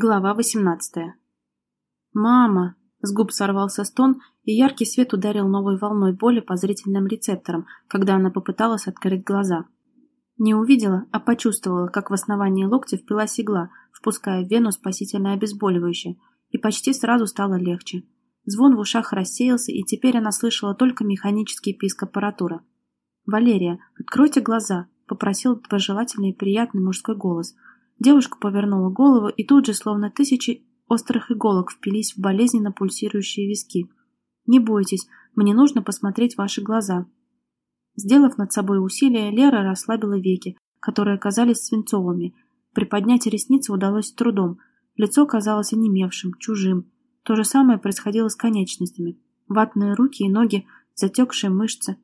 Глава 18. «Мама!» — с губ сорвался стон, и яркий свет ударил новой волной боли по зрительным рецепторам, когда она попыталась открыть глаза. Не увидела, а почувствовала, как в основании локтя впилась игла, впуская в вену спасительное обезболивающее, и почти сразу стало легче. Звон в ушах рассеялся, и теперь она слышала только механический писк аппаратуры. «Валерия, откройте глаза!» — попросил доброжелательный и приятный мужской голос — Девушка повернула голову, и тут же, словно тысячи острых иголок, впились в болезненно пульсирующие виски. «Не бойтесь, мне нужно посмотреть ваши глаза». Сделав над собой усилие, Лера расслабила веки, которые оказались свинцовыми. Приподнять ресницы удалось с трудом. Лицо казалось онемевшим, чужим. То же самое происходило с конечностями. Ватные руки и ноги, затекшие мышцы.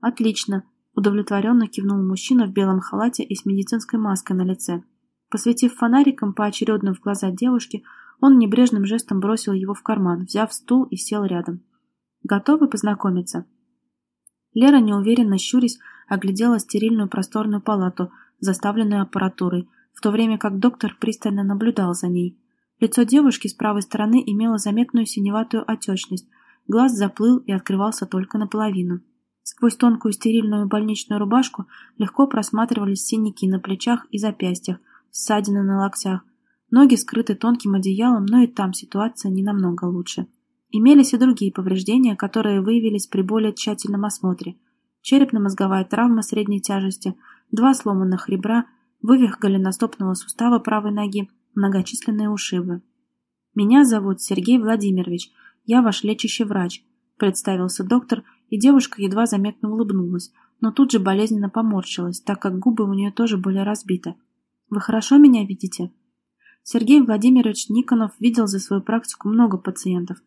«Отлично», — удовлетворенно кивнул мужчина в белом халате и с медицинской маской на лице. Посветив фонариком поочередно в глаза девушки, он небрежным жестом бросил его в карман, взяв стул и сел рядом. «Готовы познакомиться?» Лера, неуверенно щурясь, оглядела стерильную просторную палату, заставленную аппаратурой, в то время как доктор пристально наблюдал за ней. Лицо девушки с правой стороны имело заметную синеватую отечность, глаз заплыл и открывался только наполовину. Сквозь тонкую стерильную больничную рубашку легко просматривались синяки на плечах и запястьях, ссадины на локтях. Ноги скрыты тонким одеялом, но и там ситуация не намного лучше. Имелись и другие повреждения, которые выявились при более тщательном осмотре. Черепно-мозговая травма средней тяжести, два сломанных ребра, вывих голеностопного сустава правой ноги, многочисленные ушибы. «Меня зовут Сергей Владимирович, я ваш лечащий врач», представился доктор, и девушка едва заметно улыбнулась, но тут же болезненно поморщилась, так как губы у нее тоже были разбиты. Вы хорошо меня видите? Сергей Владимирович Никонов видел за свою практику много пациентов.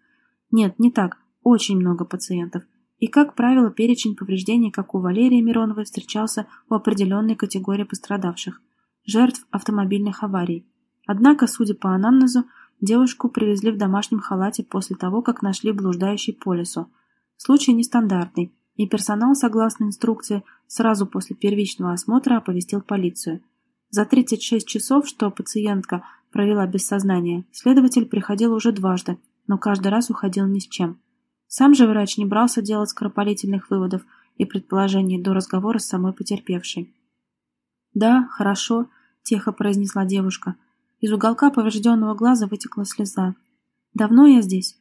Нет, не так, очень много пациентов. И, как правило, перечень повреждений, как у Валерии Мироновой, встречался у определенной категории пострадавших – жертв автомобильных аварий. Однако, судя по анамнезу, девушку привезли в домашнем халате после того, как нашли блуждающий по лесу. Случай нестандартный, и персонал, согласно инструкции, сразу после первичного осмотра оповестил полицию – за 36 часов, что пациентка провела без сознания, следователь приходил уже дважды, но каждый раз уходил ни с чем. Сам же врач не брался делать скоропалительных выводов и предположений до разговора с самой потерпевшей. «Да, хорошо», – тихо произнесла девушка. Из уголка поврежденного глаза вытекла слеза. «Давно я здесь?»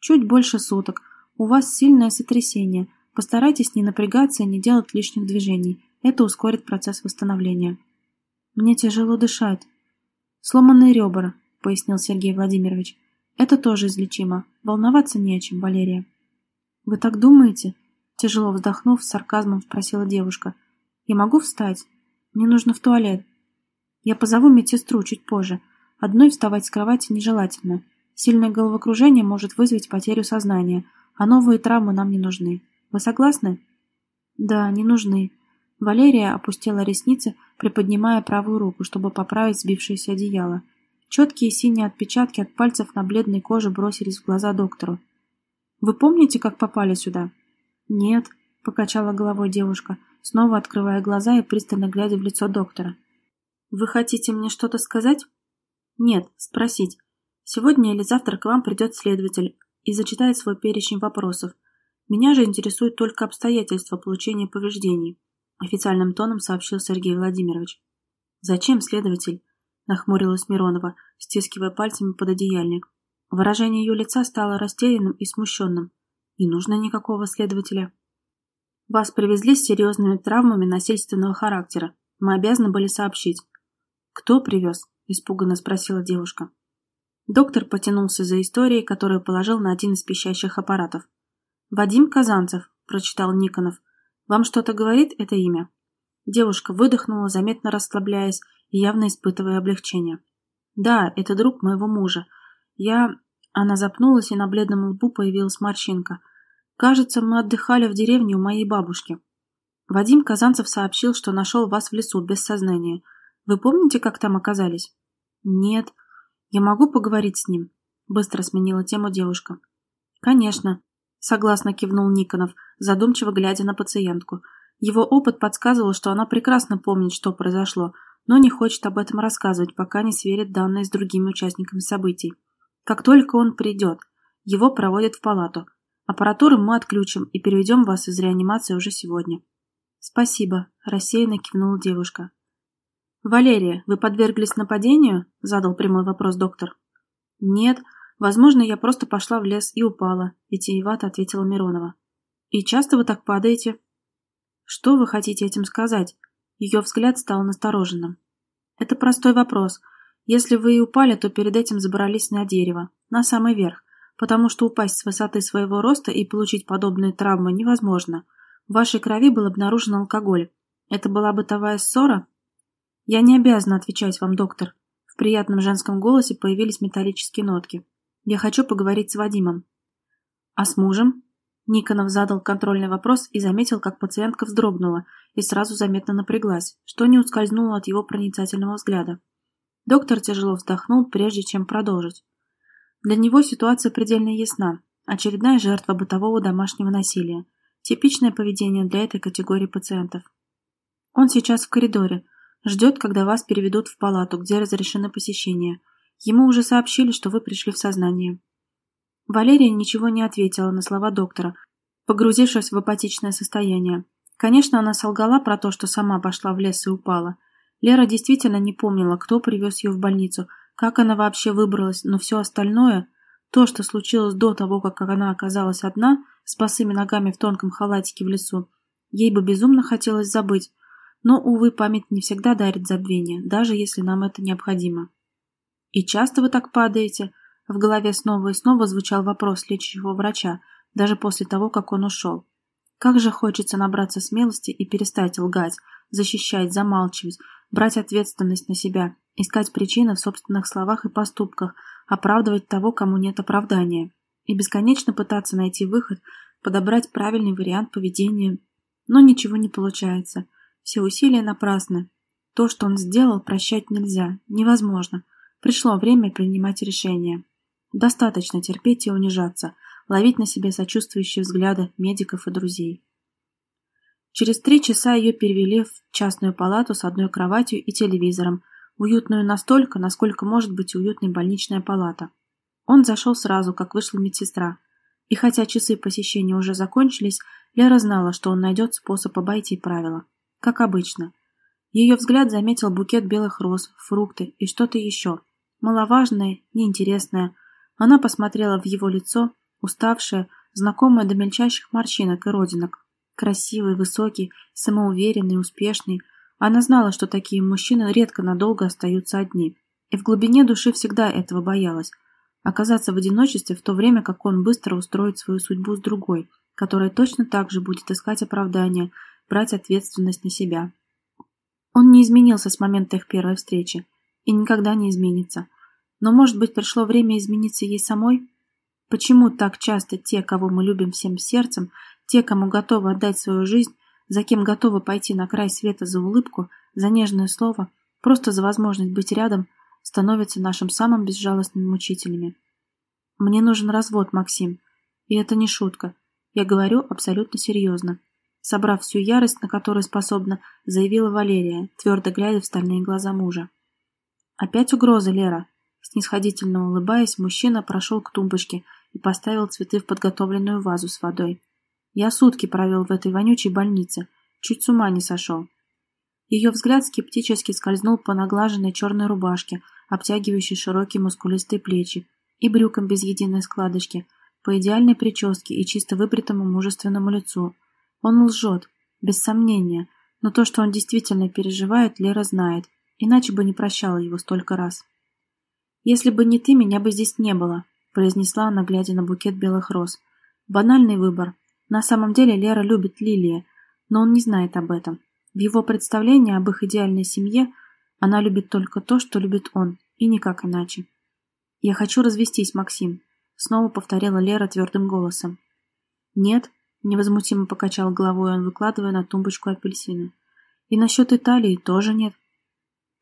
«Чуть больше суток. У вас сильное сотрясение. Постарайтесь не напрягаться и не делать лишних движений. Это ускорит процесс восстановления». Мне тяжело дышать. Сломанные ребра, пояснил Сергей Владимирович. Это тоже излечимо. Волноваться не о чем, Валерия. Вы так думаете? Тяжело вздохнув, с сарказмом спросила девушка. Я могу встать? Мне нужно в туалет. Я позову медсестру чуть позже. Одной вставать с кровати нежелательно. Сильное головокружение может вызвать потерю сознания, а новые травмы нам не нужны. Вы согласны? Да, не нужны. Валерия опустила ресницы, приподнимая правую руку, чтобы поправить сбившееся одеяло. Четкие синие отпечатки от пальцев на бледной коже бросились в глаза доктору. «Вы помните, как попали сюда?» «Нет», — покачала головой девушка, снова открывая глаза и пристально глядя в лицо доктора. «Вы хотите мне что-то сказать?» «Нет, спросить. Сегодня или завтра к вам придет следователь и зачитает свой перечень вопросов. Меня же интересуют только обстоятельства получения повреждений официальным тоном сообщил Сергей Владимирович. «Зачем, следователь?» – нахмурилась Миронова, стискивая пальцами под одеяльник. Выражение ее лица стало растерянным и смущенным. «Не нужно никакого следователя». «Вас привезли с серьезными травмами насильственного характера. Мы обязаны были сообщить». «Кто привез?» – испуганно спросила девушка. Доктор потянулся за историей, которую положил на один из пищащих аппаратов. «Вадим Казанцев», – прочитал Никонов, – вам что-то говорит это имя?» Девушка выдохнула, заметно расслабляясь и явно испытывая облегчение. «Да, это друг моего мужа. Я...» Она запнулась, и на бледном лбу появилась морщинка. «Кажется, мы отдыхали в деревне у моей бабушки. Вадим Казанцев сообщил, что нашел вас в лесу без сознания. Вы помните, как там оказались?» «Нет. Я могу поговорить с ним?» Быстро сменила тему девушка. «Конечно», — согласно кивнул Никонов, задумчиво глядя на пациентку. Его опыт подсказывал, что она прекрасно помнит, что произошло, но не хочет об этом рассказывать, пока не сверит данные с другими участниками событий. Как только он придет, его проводят в палату. Аппаратуру мы отключим и переведем вас из реанимации уже сегодня. Спасибо, рассеянно кивнула девушка. Валерия, вы подверглись нападению? Задал прямой вопрос доктор. Нет, возможно, я просто пошла в лес и упала, витиевато ответила Миронова. И часто вы так падаете? Что вы хотите этим сказать? Ее взгляд стал настороженным. Это простой вопрос. Если вы и упали, то перед этим забрались на дерево, на самый верх, потому что упасть с высоты своего роста и получить подобные травмы невозможно. В вашей крови был обнаружен алкоголь. Это была бытовая ссора? Я не обязана отвечать вам, доктор. В приятном женском голосе появились металлические нотки. Я хочу поговорить с Вадимом. А с мужем? Никонов задал контрольный вопрос и заметил, как пациентка вздрогнула и сразу заметно напряглась, что не ускользнуло от его проницательного взгляда. Доктор тяжело вздохнул, прежде чем продолжить. Для него ситуация предельно ясна. Очередная жертва бытового домашнего насилия. Типичное поведение для этой категории пациентов. Он сейчас в коридоре, ждет, когда вас переведут в палату, где разрешены посещения. Ему уже сообщили, что вы пришли в сознание. Валерия ничего не ответила на слова доктора, погрузившись в апатичное состояние. Конечно, она солгала про то, что сама пошла в лес и упала. Лера действительно не помнила, кто привез ее в больницу, как она вообще выбралась, но все остальное, то, что случилось до того, как она оказалась одна, с босыми ногами в тонком халатике в лесу, ей бы безумно хотелось забыть, но, увы, память не всегда дарит забвение, даже если нам это необходимо. «И часто вы так падаете?» В голове снова и снова звучал вопрос лечащего врача, даже после того, как он ушел. Как же хочется набраться смелости и перестать лгать, защищать, замалчивать, брать ответственность на себя, искать причины в собственных словах и поступках, оправдывать того, кому нет оправдания, и бесконечно пытаться найти выход, подобрать правильный вариант поведения. Но ничего не получается. Все усилия напрасны. То, что он сделал, прощать нельзя, невозможно. Пришло время принимать решение. Достаточно терпеть и унижаться, ловить на себе сочувствующие взгляды медиков и друзей. Через три часа ее перевели в частную палату с одной кроватью и телевизором, уютную настолько, насколько может быть уютной больничная палата. Он зашел сразу, как вышла медсестра. И хотя часы посещения уже закончились, Лера знала, что он найдет способ обойти правила. Как обычно. Ее взгляд заметил букет белых роз, фрукты и что-то еще. Маловажное, неинтересное, она посмотрела в его лицо, уставшее, знакомое до мельчайших морщинок и родинок. Красивый, высокий, самоуверенный, успешный. Она знала, что такие мужчины редко надолго остаются одни. И в глубине души всегда этого боялась. Оказаться в одиночестве в то время, как он быстро устроит свою судьбу с другой, которая точно так же будет искать оправдания, брать ответственность на себя. Он не изменился с момента их первой встречи. И никогда не изменится. Но, может быть, пришло время измениться ей самой? Почему так часто те, кого мы любим всем сердцем, те, кому готовы отдать свою жизнь, за кем готовы пойти на край света за улыбку, за нежное слово, просто за возможность быть рядом, становятся нашим самым безжалостными мучителями? Мне нужен развод, Максим. И это не шутка. Я говорю абсолютно серьезно. Собрав всю ярость, на которую способна, заявила Валерия, твердо глядя в стальные глаза мужа. Опять угроза, Лера. Снисходительно улыбаясь, мужчина прошел к тумбочке и поставил цветы в подготовленную вазу с водой. Я сутки провел в этой вонючей больнице, чуть с ума не сошел. Ее взгляд скептически скользнул по наглаженной черной рубашке, обтягивающей широкие мускулистые плечи, и брюкам без единой складочки, по идеальной прическе и чисто выбритому мужественному лицу. Он лжет, без сомнения, но то, что он действительно переживает, Лера знает, иначе бы не прощала его столько раз. «Если бы не ты, меня бы здесь не было», — произнесла она, глядя на букет белых роз. «Банальный выбор. На самом деле Лера любит Лилия, но он не знает об этом. В его представлении об их идеальной семье она любит только то, что любит он, и никак иначе. «Я хочу развестись, Максим», — снова повторила Лера твердым голосом. «Нет», — невозмутимо покачал головой он, выкладывая на тумбочку апельсины. «И насчет Италии тоже нет».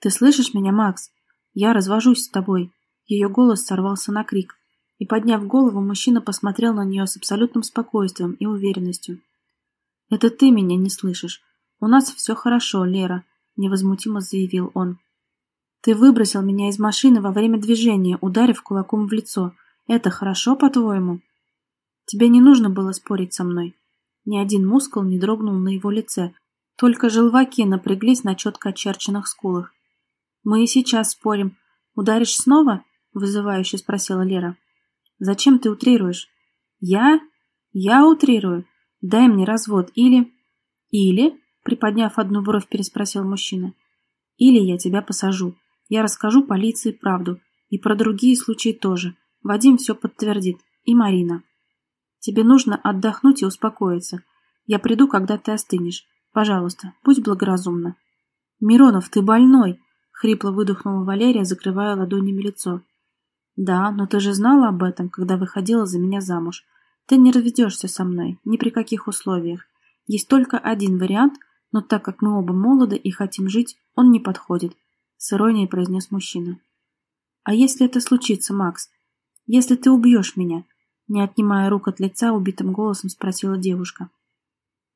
«Ты слышишь меня, Макс? «Я развожусь с тобой». Ее голос сорвался на крик. И, подняв голову, мужчина посмотрел на нее с абсолютным спокойствием и уверенностью. «Это ты меня не слышишь. У нас все хорошо, Лера. невозмутимо заявил он. «Ты выбросил меня из машины во время движения, ударив кулаком в лицо. Это хорошо, по-твоему?» «Тебе не нужно было спорить со мной». Ни один мускул не дрогнул на его лице, только желваки напряглись на четко очерченных скулах. «Мы и сейчас спорим. Ударишь снова?» — вызывающе спросила Лера. «Зачем ты утрируешь?» «Я? Я утрирую? Дай мне развод или...» «Или?» — приподняв одну бровь, переспросил мужчина. «Или я тебя посажу. Я расскажу полиции правду. И про другие случаи тоже. Вадим все подтвердит. И Марина. Тебе нужно отдохнуть и успокоиться. Я приду, когда ты остынешь. Пожалуйста, будь благоразумна». «Миронов, ты больной!» — хрипло выдохнула Валерия, закрывая ладонями лицо. «Да, но ты же знала об этом, когда выходила за меня замуж. Ты не разведешься со мной, ни при каких условиях. Есть только один вариант, но так как мы оба молоды и хотим жить, он не подходит», — с иронией произнес мужчина. «А если это случится, Макс? Если ты убьешь меня?» Не отнимая рук от лица, убитым голосом спросила девушка.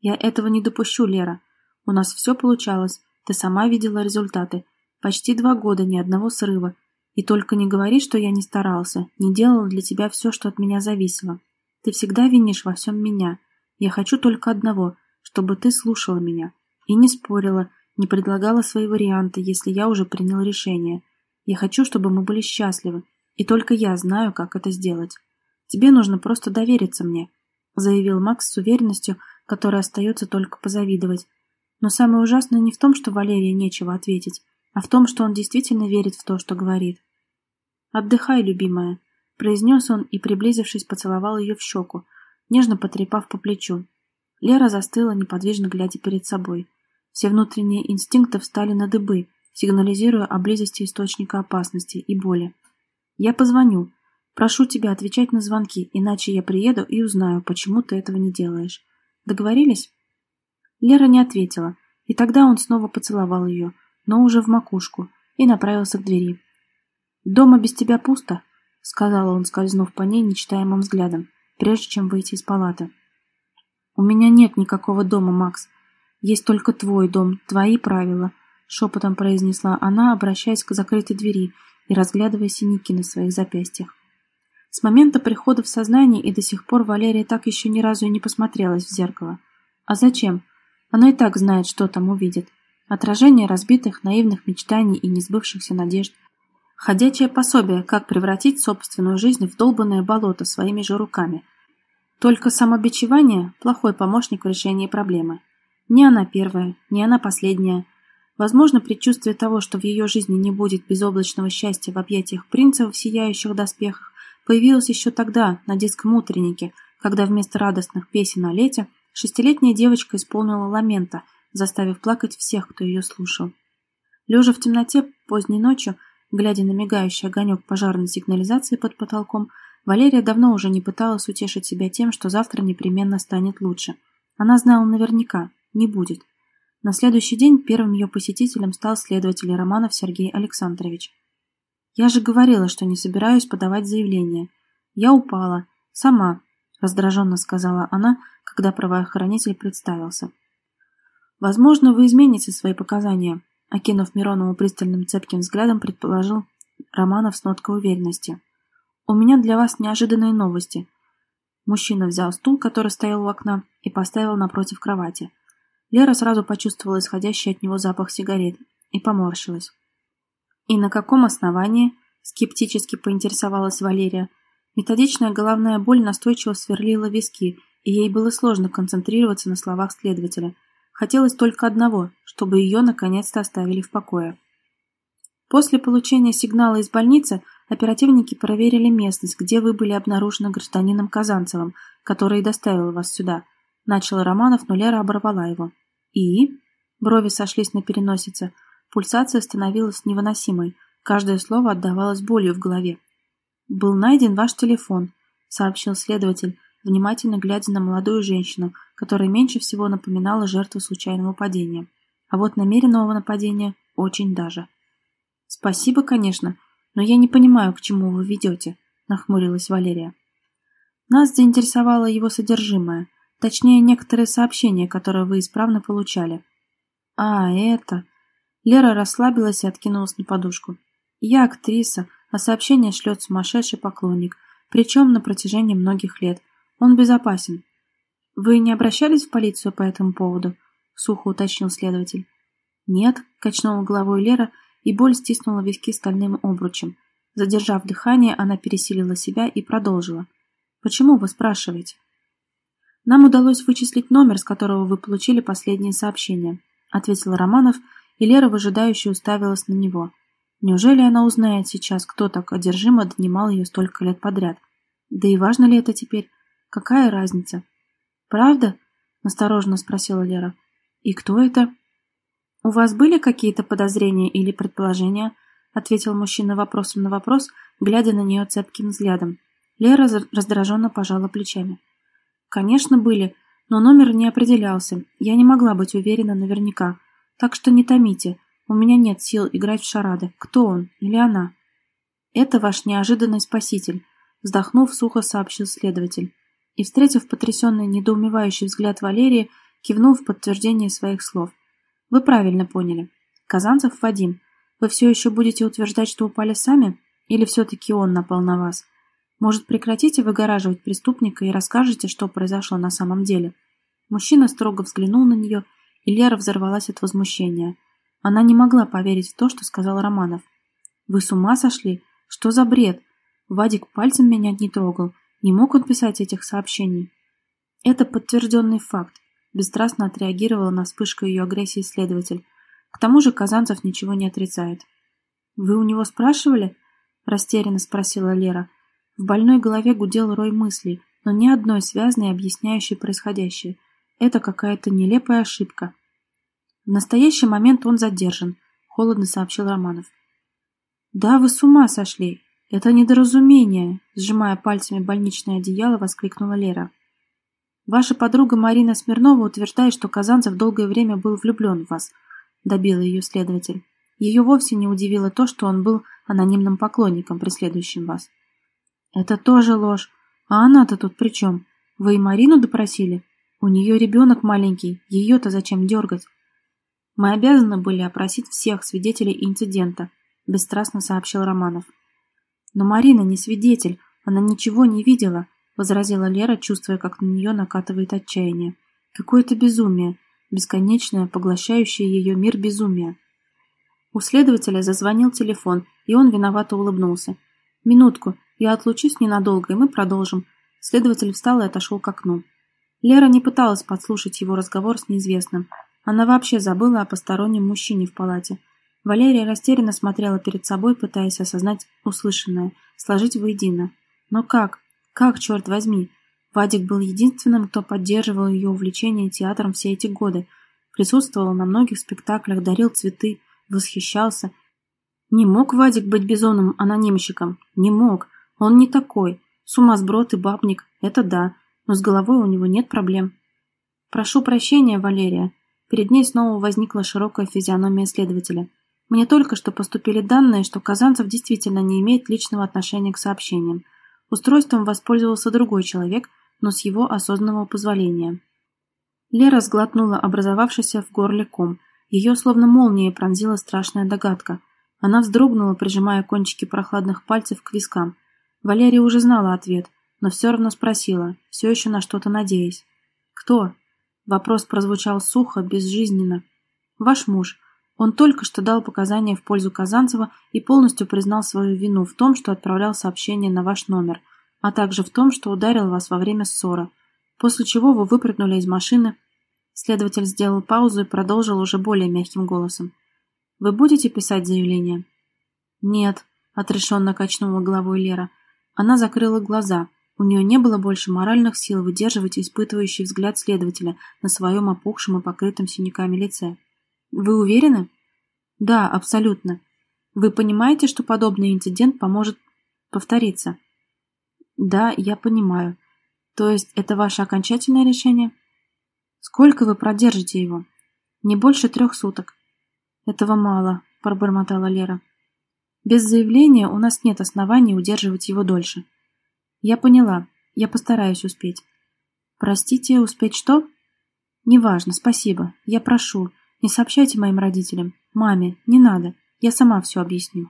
«Я этого не допущу, Лера. У нас все получалось. Ты сама видела результаты. Почти два года ни одного срыва. И только не говори, что я не старался, не делал для тебя все, что от меня зависело. Ты всегда винишь во всем меня. Я хочу только одного, чтобы ты слушала меня. И не спорила, не предлагала свои варианты, если я уже принял решение. Я хочу, чтобы мы были счастливы. И только я знаю, как это сделать. Тебе нужно просто довериться мне, заявил Макс с уверенностью, которой остается только позавидовать. Но самое ужасное не в том, что Валерии нечего ответить, а в том, что он действительно верит в то, что говорит. «Отдыхай, любимая», — произнес он и, приблизившись, поцеловал ее в щеку, нежно потрепав по плечу. Лера застыла, неподвижно глядя перед собой. Все внутренние инстинкты встали на дыбы, сигнализируя о близости источника опасности и боли. «Я позвоню. Прошу тебя отвечать на звонки, иначе я приеду и узнаю, почему ты этого не делаешь. Договорились?» Лера не ответила, и тогда он снова поцеловал ее, но уже в макушку, и направился к двери. «Дома без тебя пусто», — сказал он, скользнув по ней нечитаемым взглядом, прежде чем выйти из палаты. «У меня нет никакого дома, Макс. Есть только твой дом, твои правила», — шепотом произнесла она, обращаясь к закрытой двери и разглядывая синяки на своих запястьях. С момента прихода в сознание и до сих пор Валерия так еще ни разу и не посмотрелась в зеркало. А зачем? Она и так знает, что там увидит. Отражение разбитых, наивных мечтаний и несбывшихся надежд. Ходячее пособие, как превратить собственную жизнь в долбанное болото своими же руками. Только самобичевание – плохой помощник в решении проблемы. Не она первая, не она последняя. Возможно, предчувствие того, что в ее жизни не будет безоблачного счастья в объятиях принцев в сияющих доспехах, появилось еще тогда, на детском утреннике, когда вместо радостных песен о лете шестилетняя девочка исполнила ламента, заставив плакать всех, кто ее слушал. Лежа в темноте поздней ночью, Глядя на мигающий огонек пожарной сигнализации под потолком, Валерия давно уже не пыталась утешить себя тем, что завтра непременно станет лучше. Она знала наверняка, не будет. На следующий день первым ее посетителем стал следователь Романов Сергей Александрович. «Я же говорила, что не собираюсь подавать заявление. Я упала. Сама», — раздраженно сказала она, когда правоохранитель представился. «Возможно, вы измените свои показания», Окинув Миронову пристальным цепким взглядом, предположил Романов с ноткой уверенности. «У меня для вас неожиданные новости». Мужчина взял стул, который стоял у окна, и поставил напротив кровати. Лера сразу почувствовала исходящий от него запах сигарет и поморщилась. «И на каком основании?» – скептически поинтересовалась Валерия. Методичная головная боль настойчиво сверлила виски, и ей было сложно концентрироваться на словах следователя – Хотелось только одного, чтобы ее наконец-то оставили в покое. После получения сигнала из больницы оперативники проверили местность, где вы были обнаружены гражданином Казанцевым, который и доставил вас сюда. Начал Романов, но Лера оборвала его. И? Брови сошлись на переносице. Пульсация становилась невыносимой. Каждое слово отдавалось болью в голове. «Был найден ваш телефон», — сообщил следователь, внимательно глядя на молодую женщину, которая меньше всего напоминала жертву случайного падения. А вот намеренного нападения очень даже. «Спасибо, конечно, но я не понимаю, к чему вы ведете», — нахмурилась Валерия. Нас заинтересовало его содержимое, точнее, некоторые сообщения, которые вы исправно получали. «А, это...» Лера расслабилась и откинулась на подушку. Я актриса, а сообщение шлет сумасшедший поклонник, причем на протяжении многих лет. Он безопасен. Вы не обращались в полицию по этому поводу? Сухо уточнил следователь. Нет, качнула головой Лера, и боль стиснула виски стальным обручем. Задержав дыхание, она пересилила себя и продолжила. «Почему вы спрашиваете?» «Нам удалось вычислить номер, с которого вы получили последнее сообщение», ответил Романов, и Лера выжидающе уставилась на него. Неужели она узнает сейчас, кто так одержимо донимал ее столько лет подряд? Да и важно ли это теперь? Какая разница? «Правда?» – настороженно спросила Лера. «И кто это?» «У вас были какие-то подозрения или предположения?» – ответил мужчина вопросом на вопрос, глядя на нее цепким взглядом. Лера раздраженно пожала плечами. «Конечно, были, но номер не определялся. Я не могла быть уверена наверняка. Так что не томите. У меня нет сил играть в шарады. Кто он или она?» «Это ваш неожиданный спаситель», – вздохнув, сухо сообщил следователь. И, встретив потрясенный, недоумевающий взгляд Валерии, кивнул в подтверждение своих слов – вы правильно поняли. Казанцев Вадим. Вы все еще будете утверждать, что упали сами? Или все-таки он напал на вас? Может, прекратите выгораживать преступника и расскажете, что произошло на самом деле? Мужчина строго взглянул на нее, и Лера взорвалась от возмущения. Она не могла поверить в то, что сказал Романов. «Вы с ума сошли? Что за бред? Вадик пальцем меня не трогал. Не мог он писать этих сообщений?» «Это подтвержденный факт. Бесстрастно отреагировала на вспышку ее агрессии следователь. К тому же Казанцев ничего не отрицает. «Вы у него спрашивали?» – растерянно спросила Лера. В больной голове гудел рой мыслей, но ни одной связанной, объясняющей происходящее. Это какая-то нелепая ошибка. В настоящий момент он задержан, холодно сообщил Романов. Да вы с ума сошли! Это недоразумение, сжимая пальцами больничное одеяло, воскликнула Лера. Ваша подруга Марина Смирнова утверждает, что Казанцев долгое время был влюблен в вас, добила ее следователь. Ее вовсе не удивило то, что он был анонимным поклонником, преследующим вас. Это тоже ложь. А она-то тут при чем? Вы и Марину допросили? У нее ребенок маленький, ее-то зачем дергать? Мы обязаны были опросить всех свидетелей инцидента, бесстрастно сообщил Романов. Но Марина не свидетель, она ничего не видела, — возразила Лера, чувствуя, как на нее накатывает отчаяние. «Какое-то безумие, бесконечное, поглощающее ее мир безумия». У следователя зазвонил телефон, и он виновато улыбнулся. «Минутку, я отлучусь ненадолго, и мы продолжим». Следователь встал и отошел к окну. Лера не пыталась подслушать его разговор с неизвестным. Она вообще забыла о постороннем мужчине в палате. Валерия растерянно смотрела перед собой, пытаясь осознать услышанное, сложить воедино. Но как? Как, черт возьми? Вадик был единственным, кто поддерживал ее увлечение театром все эти годы, присутствовал на многих спектаклях, дарил цветы, восхищался. Не мог Вадик быть безумным анонимщиком? Не мог. Он не такой. Сумасброд и бабник, это да, но с головой у него нет проблем. Прошу прощения, Валерия. Перед ней снова возникла широкая физиономия следователя. Мне только что поступили данные, что Казанцев действительно не имеет личного отношения к сообщениям. Устройством воспользовался другой человек, но с его осознанного позволения. Лера сглотнула образовавшийся в горле ком. Ее словно молнией пронзила страшная догадка. Она вздрогнула, прижимая кончики прохладных пальцев к вискам. Валерия уже знала ответ, но все равно спросила, все еще на что-то надеясь. «Кто?» Вопрос прозвучал сухо, безжизненно. «Ваш муж. Он только что дал показания в пользу Казанцева и полностью признал свою вину в том, что отправлял сообщение на ваш номер, а также в том, что ударил вас во время ссоры, после чего вы выпрыгнули из машины. Следователь сделал паузу и продолжил уже более мягким голосом. «Вы будете писать заявление?» «Нет», — отрешенно качнула головой Лера. Она закрыла глаза. У нее не было больше моральных сил выдерживать испытывающий взгляд следователя на своем опухшем и покрытом синяками лице. Вы уверены? Да, абсолютно. Вы понимаете, что подобный инцидент поможет повториться? Да, я понимаю. То есть это ваше окончательное решение? Сколько вы продержите его? Не больше трех суток. Этого мало, пробормотала Лера. Без заявления у нас нет оснований удерживать его дольше. Я поняла. Я постараюсь успеть. Простите, успеть что? Неважно, спасибо. Я прошу. Не сообщайте моим родителям. Маме, не надо. Я сама все объясню.